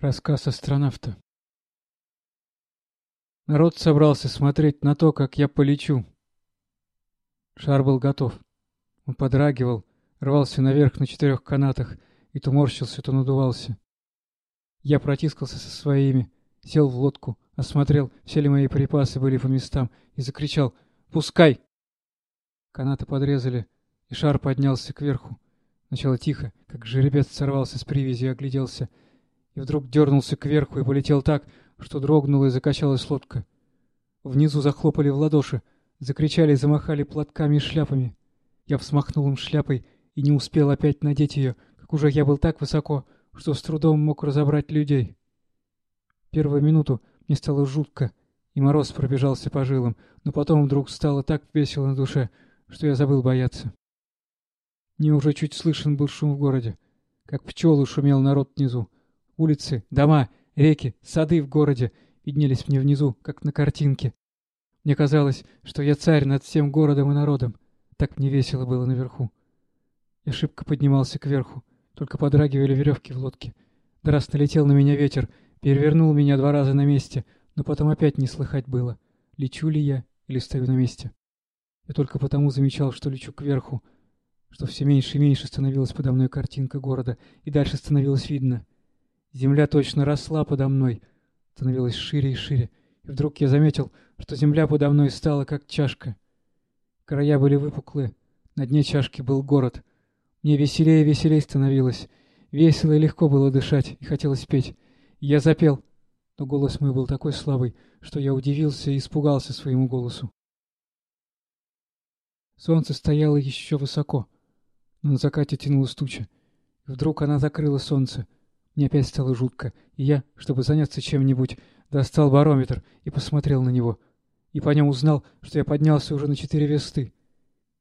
Рассказ астронавта. Народ собрался смотреть на то, как я полечу. Шар был готов. Он подрагивал, рвался наверх на четырех канатах и то морщился, то надувался. Я протискался со своими, сел в лодку, осмотрел, все ли мои припасы были по местам, и закричал «Пускай!». Канаты подрезали, и шар поднялся кверху. Сначала тихо, как жеребец сорвался с привязи и огляделся — и вдруг дернулся кверху и полетел так, что дрогнула и закачалась лодка. Внизу захлопали в ладоши, закричали и замахали платками и шляпами. Я взмахнул им шляпой и не успел опять надеть ее, как уже я был так высоко, что с трудом мог разобрать людей. Первую минуту мне стало жутко, и мороз пробежался по жилам, но потом вдруг стало так весело на душе, что я забыл бояться. Мне уже чуть слышен был шум в городе, как пчелы шумел народ внизу, Улицы, дома, реки, сады в городе виднелись мне внизу, как на картинке. Мне казалось, что я царь над всем городом и народом. Так мне весело было наверху. Я шибко поднимался кверху, только подрагивали веревки в лодке. Да раз налетел на меня ветер, перевернул меня два раза на месте, но потом опять не слыхать было, лечу ли я или стою на месте. Я только потому замечал, что лечу кверху, что все меньше и меньше становилась подо мной картинка города, и дальше становилось видно — Земля точно росла подо мной, становилась шире и шире, и вдруг я заметил, что земля подо мной стала как чашка. Края были выпуклые, на дне чашки был город. Мне веселее и веселее становилось. Весело и легко было дышать, и хотелось петь. я запел, но голос мой был такой слабый, что я удивился и испугался своему голосу. Солнце стояло еще высоко, но на закате тянулась туча. И вдруг она закрыла солнце — мне опять стало жутко, и я, чтобы заняться чем-нибудь, достал барометр и посмотрел на него. И по нему узнал, что я поднялся уже на четыре версты.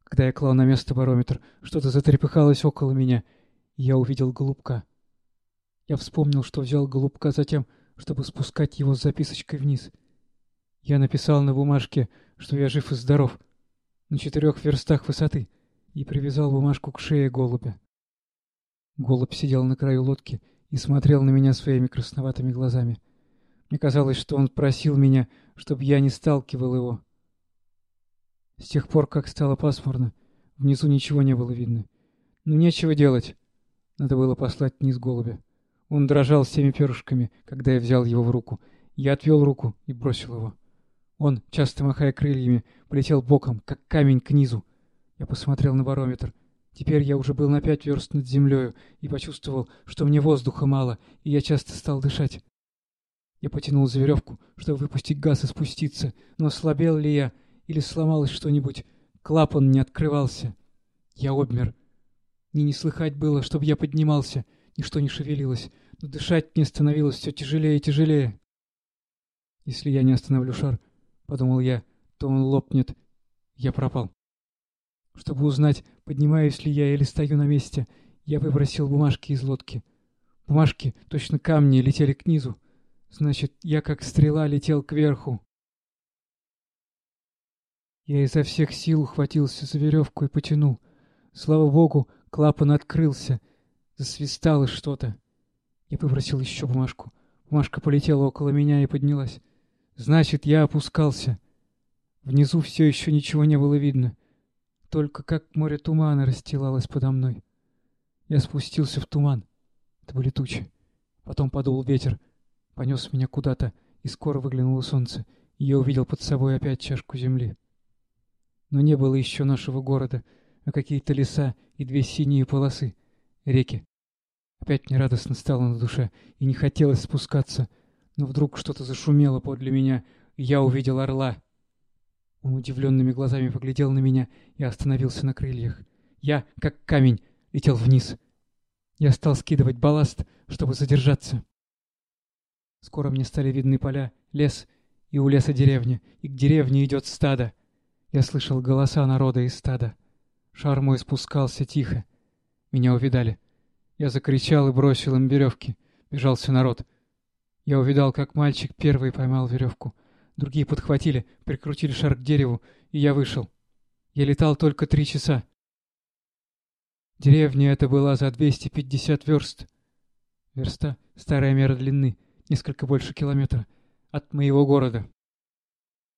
Когда я клал на место барометр, что-то затрепыхалось около меня, и я увидел голубка. Я вспомнил, что взял голубка затем, чтобы спускать его с записочкой вниз. Я написал на бумажке, что я жив и здоров, на четырех верстах высоты, и привязал бумажку к шее голубя. Голубь сидел на краю лодки и смотрел на меня своими красноватыми глазами. Мне казалось, что он просил меня, чтобы я не сталкивал его. С тех пор, как стало пасмурно, внизу ничего не было видно. Ну, нечего делать. Надо было послать вниз голубя. Он дрожал всеми перышками, когда я взял его в руку. Я отвел руку и бросил его. Он, часто махая крыльями, полетел боком, как камень к низу. Я посмотрел на барометр — Теперь я уже был на пять верст над землею и почувствовал, что мне воздуха мало, и я часто стал дышать. Я потянул за веревку, чтобы выпустить газ и спуститься, но слабел ли я или сломалось что-нибудь, клапан не открывался. Я обмер. Мне не слыхать было, чтобы я поднимался, ничто не шевелилось, но дышать мне становилось все тяжелее и тяжелее. Если я не остановлю шар, — подумал я, — то он лопнет. Я пропал. Чтобы узнать, поднимаюсь ли я или стою на месте, я выбросил бумажки из лодки. Бумажки, точно камни, летели к низу. Значит, я как стрела летел кверху. Я изо всех сил ухватился за веревку и потянул. Слава богу, клапан открылся. Засвистало что-то. Я выбросил еще бумажку. Бумажка полетела около меня и поднялась. Значит, я опускался. Внизу все еще ничего не было видно. Только как море тумана расстилалось подо мной. Я спустился в туман. Это были тучи. Потом подул ветер, понес меня куда-то, и скоро выглянуло солнце, и я увидел под собой опять чашку земли. Но не было еще нашего города, а какие-то леса и две синие полосы, реки. Опять мне радостно стало на душе, и не хотелось спускаться, но вдруг что-то зашумело подле меня, и я увидел орла — он удивленными глазами поглядел на меня и остановился на крыльях. Я, как камень, летел вниз. Я стал скидывать балласт, чтобы задержаться. Скоро мне стали видны поля, лес и у леса деревня, и к деревне идет стадо. Я слышал голоса народа из стада. Шар мой спускался тихо. Меня увидали. Я закричал и бросил им веревки. Бежался народ. Я увидал, как мальчик первый поймал веревку — Другие подхватили, прикрутили шар к дереву, и я вышел. Я летал только три часа. Деревня эта была за 250 верст. Верста — старая мера длины, несколько больше километра. От моего города.